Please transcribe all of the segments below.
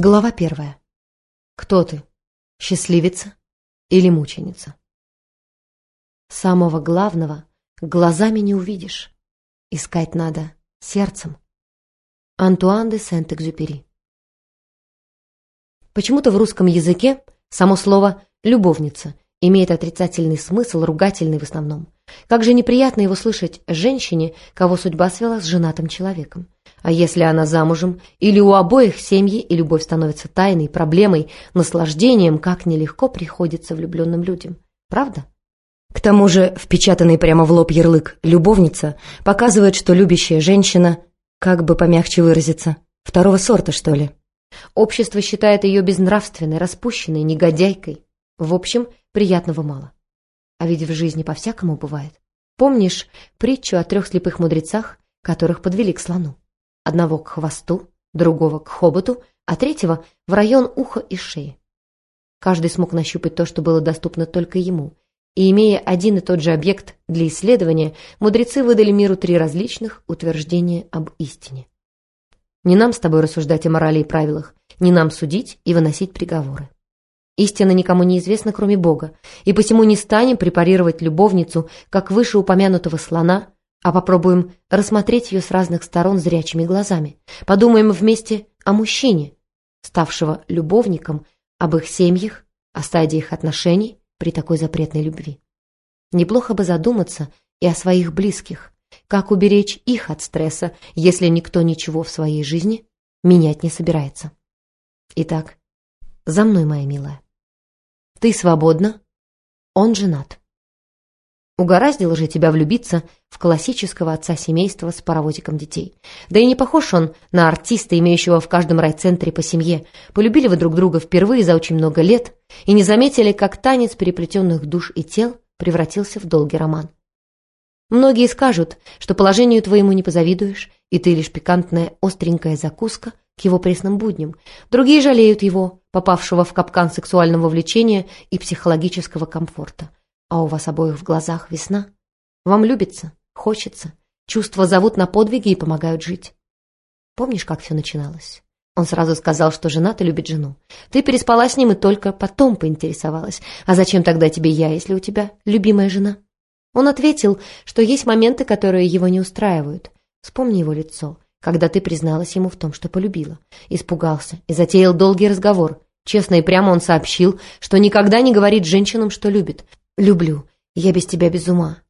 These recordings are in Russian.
Глава первая. Кто ты? Счастливица или мученица? Самого главного глазами не увидишь. Искать надо сердцем. Антуан де Сент-Экзюпери. Почему-то в русском языке само слово «любовница» имеет отрицательный смысл, ругательный в основном. Как же неприятно его слышать женщине, кого судьба свела с женатым человеком. А если она замужем, или у обоих семьи, и любовь становится тайной, проблемой, наслаждением, как нелегко приходится влюбленным людям. Правда? К тому же впечатанный прямо в лоб ярлык «любовница» показывает, что любящая женщина, как бы помягче выразиться, второго сорта, что ли. Общество считает ее безнравственной, распущенной, негодяйкой. В общем, приятного мало. А ведь в жизни по-всякому бывает. Помнишь притчу о трех слепых мудрецах, которых подвели к слону? Одного к хвосту, другого к хоботу, а третьего в район уха и шеи. Каждый смог нащупать то, что было доступно только ему. И имея один и тот же объект для исследования, мудрецы выдали миру три различных утверждения об истине. Не нам с тобой рассуждать о морали и правилах, не нам судить и выносить приговоры. Истина никому не известна, кроме Бога, и посему не станем препарировать любовницу, как вышеупомянутого слона, а попробуем рассмотреть ее с разных сторон зрячими глазами. Подумаем вместе о мужчине, ставшего любовником, об их семьях, о стадиях отношений при такой запретной любви. Неплохо бы задуматься и о своих близких, как уберечь их от стресса, если никто ничего в своей жизни менять не собирается. Итак, за мной, моя милая. Ты свободна, он женат. Угораздило же тебя влюбиться в классического отца семейства с паровозиком детей. Да и не похож он на артиста, имеющего в каждом райцентре по семье. Полюбили вы друг друга впервые за очень много лет и не заметили, как танец переплетенных душ и тел превратился в долгий роман. Многие скажут, что положению твоему не позавидуешь, и ты лишь пикантная остренькая закуска к его пресным будням. Другие жалеют его, попавшего в капкан сексуального влечения и психологического комфорта. А у вас обоих в глазах весна. Вам любится, хочется. Чувства зовут на подвиги и помогают жить. Помнишь, как все начиналось? Он сразу сказал, что жена-то любит жену. Ты переспала с ним и только потом поинтересовалась. А зачем тогда тебе я, если у тебя любимая жена? Он ответил, что есть моменты, которые его не устраивают. Вспомни его лицо, когда ты призналась ему в том, что полюбила. Испугался и затеял долгий разговор. Честно и прямо он сообщил, что никогда не говорит женщинам, что любит, Люблю. Я без тебя без ума.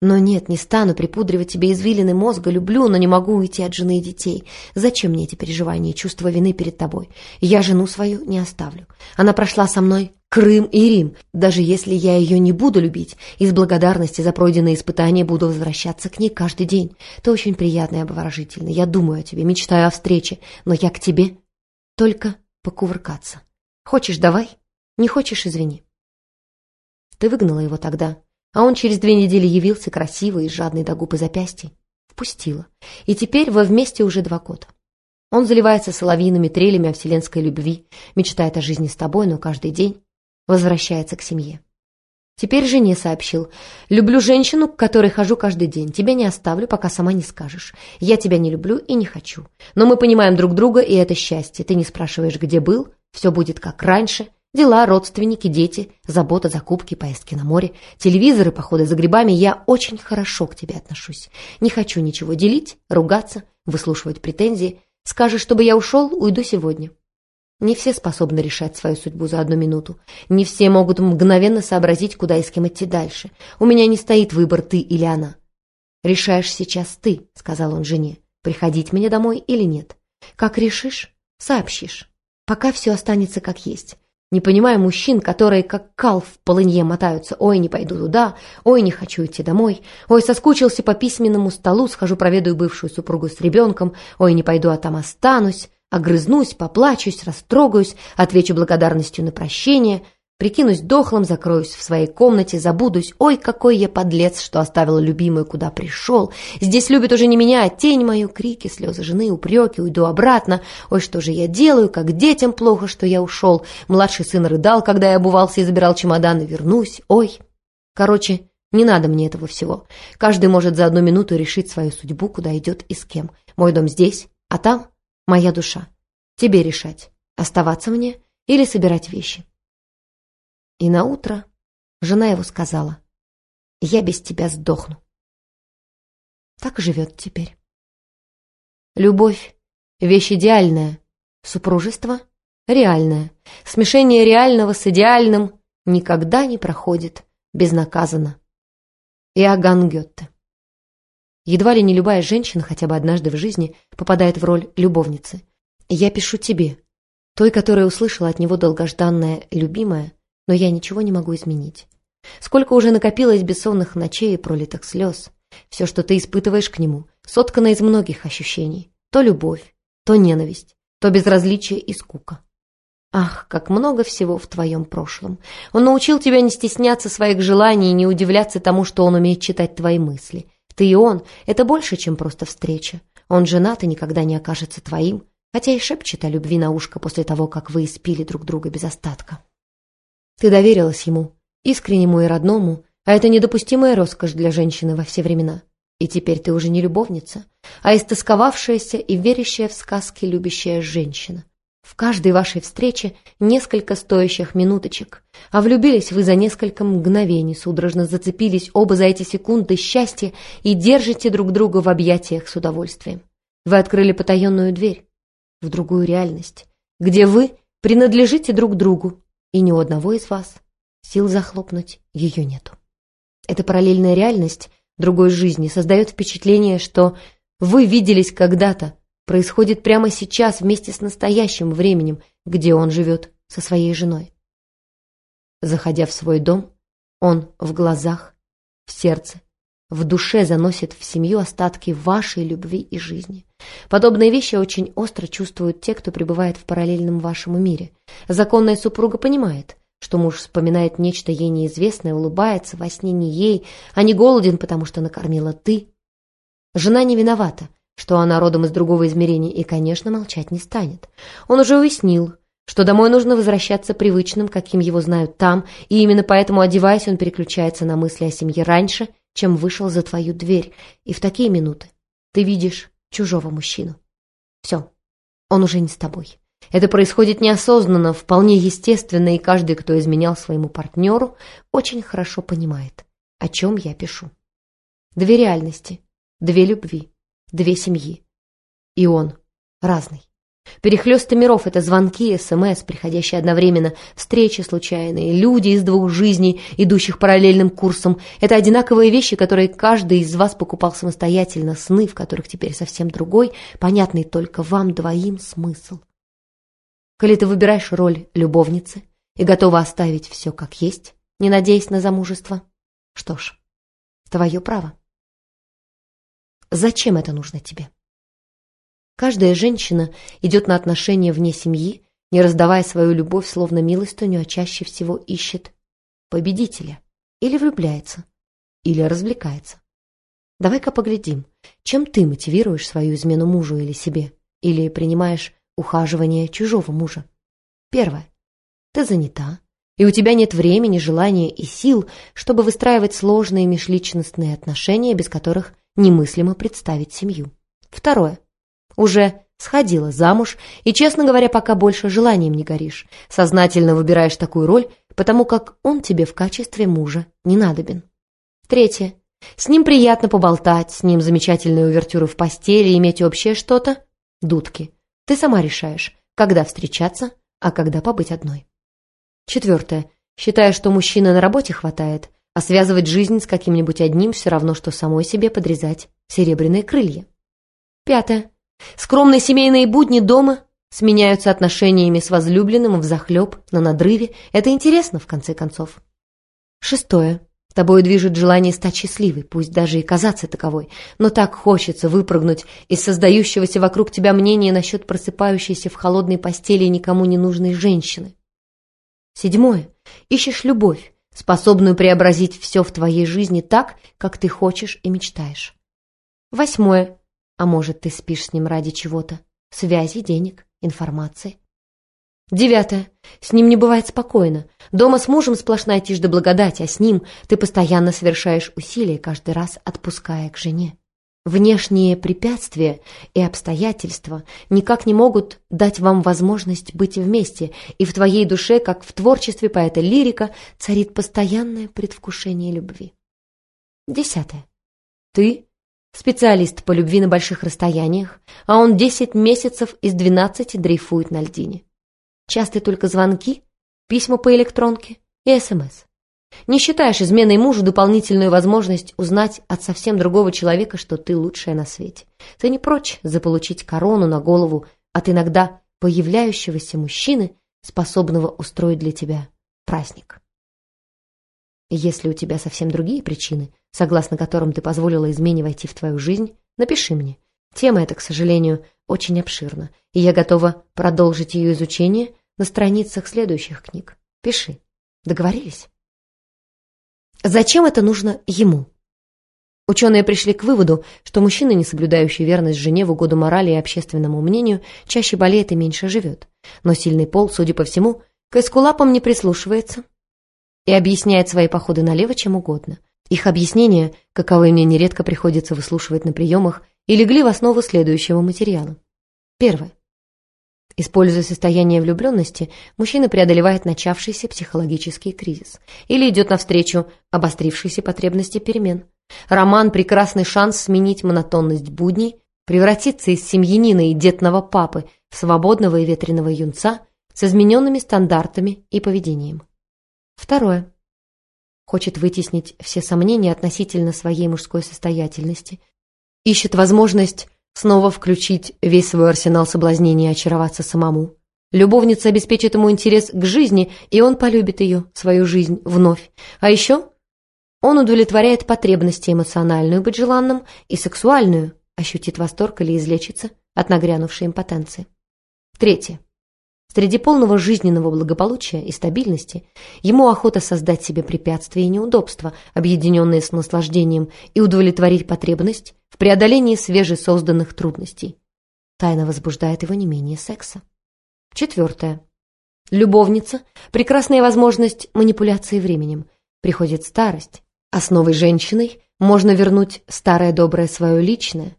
Но нет, не стану припудривать тебе извилины мозга. Люблю, но не могу уйти от жены и детей. Зачем мне эти переживания и чувство вины перед тобой? Я жену свою не оставлю. Она прошла со мной Крым и Рим. Даже если я ее не буду любить, из благодарности за пройденные испытания буду возвращаться к ней каждый день. Ты очень приятный и обворожительный. Я думаю о тебе, мечтаю о встрече. Но я к тебе только покувыркаться. Хочешь – давай. Не хочешь – извини. Ты выгнала его тогда, а он через две недели явился красивый и жадный до губ и запястий. Впустила. И теперь вы вместе уже два года. Он заливается соловьиными трелями о вселенской любви, мечтает о жизни с тобой, но каждый день возвращается к семье. Теперь жене сообщил. «Люблю женщину, к которой хожу каждый день. Тебя не оставлю, пока сама не скажешь. Я тебя не люблю и не хочу. Но мы понимаем друг друга, и это счастье. Ты не спрашиваешь, где был, все будет как раньше. Дела, родственники, дети, забота, закупки, поездки на море, телевизоры, походы за грибами. Я очень хорошо к тебе отношусь. Не хочу ничего делить, ругаться, выслушивать претензии. Скажешь, чтобы я ушел, уйду сегодня. Не все способны решать свою судьбу за одну минуту. Не все могут мгновенно сообразить, куда и с кем идти дальше. У меня не стоит выбор ты или она. «Решаешь сейчас ты», — сказал он жене, — «приходить мне домой или нет. Как решишь, сообщишь. Пока все останется как есть. Не понимаю мужчин, которые как кал в полынье мотаются. Ой, не пойду туда, ой, не хочу идти домой, ой, соскучился по письменному столу, схожу проведаю бывшую супругу с ребенком, ой, не пойду, а там останусь, огрызнусь, поплачусь, растрогаюсь, отвечу благодарностью на прощение — Прикинусь дохлым, закроюсь в своей комнате, забудусь. Ой, какой я подлец, что оставил любимую, куда пришел. Здесь любит уже не меня, а тень мою. Крики, слезы жены, упреки, уйду обратно. Ой, что же я делаю, как детям плохо, что я ушел. Младший сын рыдал, когда я обувался и забирал чемоданы. Вернусь. Ой. Короче, не надо мне этого всего. Каждый может за одну минуту решить свою судьбу, куда идет и с кем. Мой дом здесь, а там моя душа. Тебе решать, Оставаться мне или собирать вещи. И на утро жена его сказала, «Я без тебя сдохну». Так живет теперь. Любовь — вещь идеальная, супружество — реальное. Смешение реального с идеальным никогда не проходит безнаказанно. Иоганн Гетте Едва ли не любая женщина хотя бы однажды в жизни попадает в роль любовницы. Я пишу тебе, той, которая услышала от него долгожданное «любимая», но я ничего не могу изменить. Сколько уже накопилось бессонных ночей и пролитых слез. Все, что ты испытываешь к нему, соткано из многих ощущений. То любовь, то ненависть, то безразличие и скука. Ах, как много всего в твоем прошлом. Он научил тебя не стесняться своих желаний и не удивляться тому, что он умеет читать твои мысли. Ты и он — это больше, чем просто встреча. Он женат и никогда не окажется твоим, хотя и шепчет о любви на ушко после того, как вы испили друг друга без остатка. Ты доверилась ему, искреннему и родному, а это недопустимая роскошь для женщины во все времена. И теперь ты уже не любовница, а истосковавшаяся и верящая в сказки любящая женщина. В каждой вашей встрече несколько стоящих минуточек, а влюбились вы за несколько мгновений, судорожно зацепились оба за эти секунды счастья и держите друг друга в объятиях с удовольствием. Вы открыли потаенную дверь в другую реальность, где вы принадлежите друг другу, и ни у одного из вас сил захлопнуть ее нету. Эта параллельная реальность другой жизни создает впечатление, что вы виделись когда-то, происходит прямо сейчас вместе с настоящим временем, где он живет со своей женой. Заходя в свой дом, он в глазах, в сердце, в душе заносит в семью остатки вашей любви и жизни. Подобные вещи очень остро чувствуют те, кто пребывает в параллельном вашему мире. Законная супруга понимает, что муж вспоминает нечто ей неизвестное, улыбается во сне не ей, а не голоден, потому что накормила ты. Жена не виновата, что она родом из другого измерения и, конечно, молчать не станет. Он уже уяснил, что домой нужно возвращаться привычным, каким его знают там, и именно поэтому, одеваясь, он переключается на мысли о семье раньше, чем вышел за твою дверь. И в такие минуты ты видишь чужого мужчину. Все, он уже не с тобой. Это происходит неосознанно, вполне естественно, и каждый, кто изменял своему партнеру, очень хорошо понимает, о чем я пишу. Две реальности, две любви две семьи. И он разный. Перехлесты миров — это звонки, СМС, приходящие одновременно, встречи случайные, люди из двух жизней, идущих параллельным курсом. Это одинаковые вещи, которые каждый из вас покупал самостоятельно, сны, в которых теперь совсем другой, понятный только вам двоим смысл. Коли ты выбираешь роль любовницы и готова оставить все как есть, не надеясь на замужество, что ж, твое право. Зачем это нужно тебе? Каждая женщина идет на отношения вне семьи, не раздавая свою любовь словно милостыню, а чаще всего ищет победителя. Или влюбляется, или развлекается. Давай-ка поглядим, чем ты мотивируешь свою измену мужу или себе, или принимаешь ухаживание чужого мужа. Первое. Ты занята, и у тебя нет времени, желания и сил, чтобы выстраивать сложные межличностные отношения, без которых немыслимо представить семью. Второе. Уже сходила замуж, и, честно говоря, пока больше желанием не горишь. Сознательно выбираешь такую роль, потому как он тебе в качестве мужа не надобен. Третье. С ним приятно поболтать, с ним замечательные увертюры в постели, иметь общее что-то. Дудки. Ты сама решаешь, когда встречаться, а когда побыть одной. Четвертое. Считая, что мужчины на работе хватает, а связывать жизнь с каким-нибудь одним все равно, что самой себе подрезать серебряные крылья. Пятое. Скромные семейные будни дома сменяются отношениями с возлюбленным взахлеб, на надрыве. Это интересно, в конце концов. Шестое. Тобой движет желание стать счастливой, пусть даже и казаться таковой, но так хочется выпрыгнуть из создающегося вокруг тебя мнения насчет просыпающейся в холодной постели никому не нужной женщины. Седьмое. Ищешь любовь, способную преобразить все в твоей жизни так, как ты хочешь и мечтаешь. Восьмое. А может, ты спишь с ним ради чего-то? Связи, денег, информации. Девятое. С ним не бывает спокойно. Дома с мужем сплошная тишь да благодать, а с ним ты постоянно совершаешь усилия, каждый раз отпуская к жене. Внешние препятствия и обстоятельства никак не могут дать вам возможность быть вместе, и в твоей душе, как в творчестве поэта-лирика, царит постоянное предвкушение любви. Десятое. Ты – специалист по любви на больших расстояниях, а он 10 месяцев из 12 дрейфует на льдине. Часто только звонки, письма по электронке и СМС. Не считаешь изменой мужу дополнительную возможность узнать от совсем другого человека, что ты лучшая на свете. Ты не прочь заполучить корону на голову от иногда появляющегося мужчины, способного устроить для тебя праздник. Если у тебя совсем другие причины, согласно которым ты позволила измене войти в твою жизнь, напиши мне. Тема эта, к сожалению, очень обширна, и я готова продолжить ее изучение на страницах следующих книг. Пиши. Договорились? Зачем это нужно ему? Ученые пришли к выводу, что мужчина, не соблюдающий верность жене в угоду морали и общественному мнению, чаще болеет и меньше живет. Но сильный пол, судя по всему, к эскулапам не прислушивается и объясняет свои походы налево чем угодно. Их объяснения, каковые мне нередко приходится выслушивать на приемах, и легли в основу следующего материала. Первое. Используя состояние влюбленности, мужчина преодолевает начавшийся психологический кризис или идет навстречу обострившейся потребности перемен. Роман – прекрасный шанс сменить монотонность будней, превратиться из семьянина и детного папы в свободного и ветреного юнца с измененными стандартами и поведением. Второе. Хочет вытеснить все сомнения относительно своей мужской состоятельности, ищет возможность снова включить весь свой арсенал соблазнений и очароваться самому. Любовница обеспечит ему интерес к жизни, и он полюбит ее, свою жизнь, вновь. А еще он удовлетворяет потребности эмоциональную быть желанным и сексуальную, ощутит восторг или излечится от нагрянувшей импотенции. Третье. Среди полного жизненного благополучия и стабильности ему охота создать себе препятствия и неудобства, объединенные с наслаждением, и удовлетворить потребность в преодолении свежесозданных трудностей. Тайна возбуждает его не менее секса. Четвертое. Любовница – прекрасная возможность манипуляции временем. Приходит старость, а с новой женщиной можно вернуть старое доброе свое личное.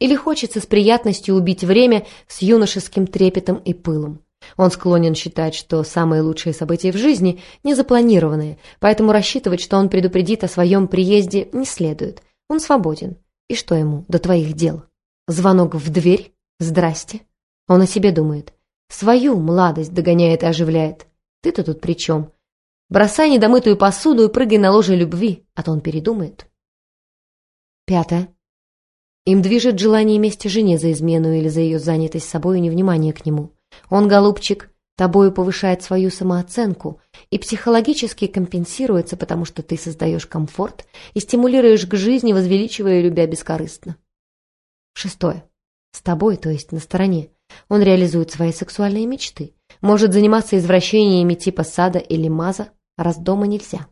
Или хочется с приятностью убить время с юношеским трепетом и пылом. Он склонен считать, что самые лучшие события в жизни не запланированные, поэтому рассчитывать, что он предупредит о своем приезде, не следует. Он свободен. И что ему до твоих дел? Звонок в дверь? Здрасте. Он о себе думает. Свою младость догоняет и оживляет. Ты-то тут при чем? Бросай недомытую посуду и прыгай на ложе любви, а то он передумает. Пятое. Им движет желание мести жене за измену или за ее занятость собой и невнимание к нему. Он, голубчик, тобою повышает свою самооценку и психологически компенсируется, потому что ты создаешь комфорт и стимулируешь к жизни, возвеличивая любя бескорыстно. Шестое. С тобой, то есть на стороне, он реализует свои сексуальные мечты, может заниматься извращениями типа сада или маза, раз дома нельзя.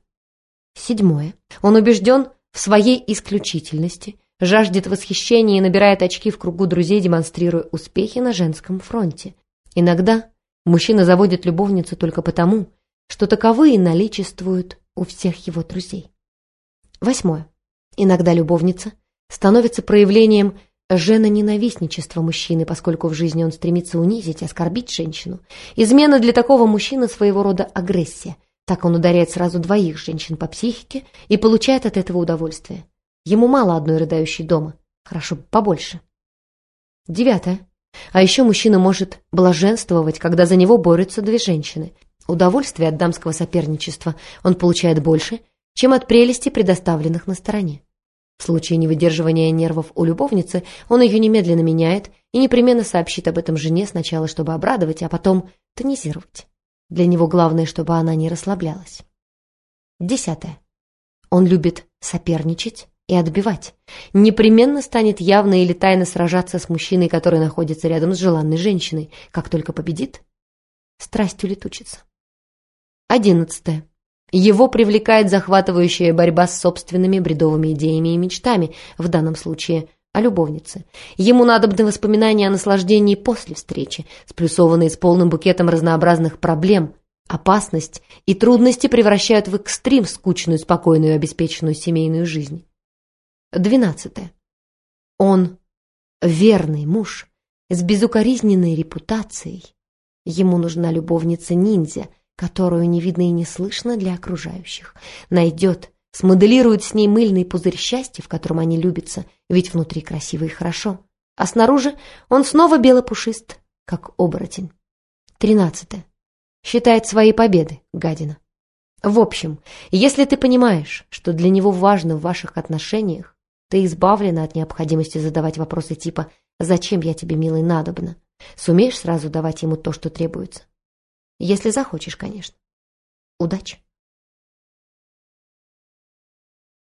Седьмое. Он убежден в своей исключительности, жаждет восхищения и набирает очки в кругу друзей, демонстрируя успехи на женском фронте. Иногда мужчина заводит любовницу только потому, что таковые наличествуют у всех его друзей. Восьмое. Иногда любовница становится проявлением женоненавистничества мужчины, поскольку в жизни он стремится унизить, оскорбить женщину. Измена для такого мужчины своего рода агрессия. Так он ударяет сразу двоих женщин по психике и получает от этого удовольствие. Ему мало одной рыдающей дома. Хорошо, побольше. Девятое. А еще мужчина может блаженствовать, когда за него борются две женщины. Удовольствие от дамского соперничества он получает больше, чем от прелести, предоставленных на стороне. В случае невыдерживания нервов у любовницы он ее немедленно меняет и непременно сообщит об этом жене сначала, чтобы обрадовать, а потом тонизировать. Для него главное, чтобы она не расслаблялась. Десятое. Он любит соперничать и отбивать. Непременно станет явно или тайно сражаться с мужчиной, который находится рядом с желанной женщиной. Как только победит, страсть улетучится. Одиннадцатое. Его привлекает захватывающая борьба с собственными бредовыми идеями и мечтами, в данном случае о любовнице. Ему надобны воспоминания о наслаждении после встречи, сплюсованные с полным букетом разнообразных проблем. Опасность и трудности превращают в экстрим скучную, спокойную и обеспеченную семейную жизнь. Двенадцатое. Он верный муж с безукоризненной репутацией. Ему нужна любовница-ниндзя, которую не видно и не слышно для окружающих. Найдет, смоделирует с ней мыльный пузырь счастья, в котором они любятся, ведь внутри красиво и хорошо. А снаружи он снова белопушист, как оборотень. Тринадцатое. Считает свои победы, гадина. В общем, если ты понимаешь, что для него важно в ваших отношениях, ты избавлена от необходимости задавать вопросы типа «Зачем я тебе, милый, надобно?» Сумеешь сразу давать ему то, что требуется? Если захочешь, конечно. Удачи!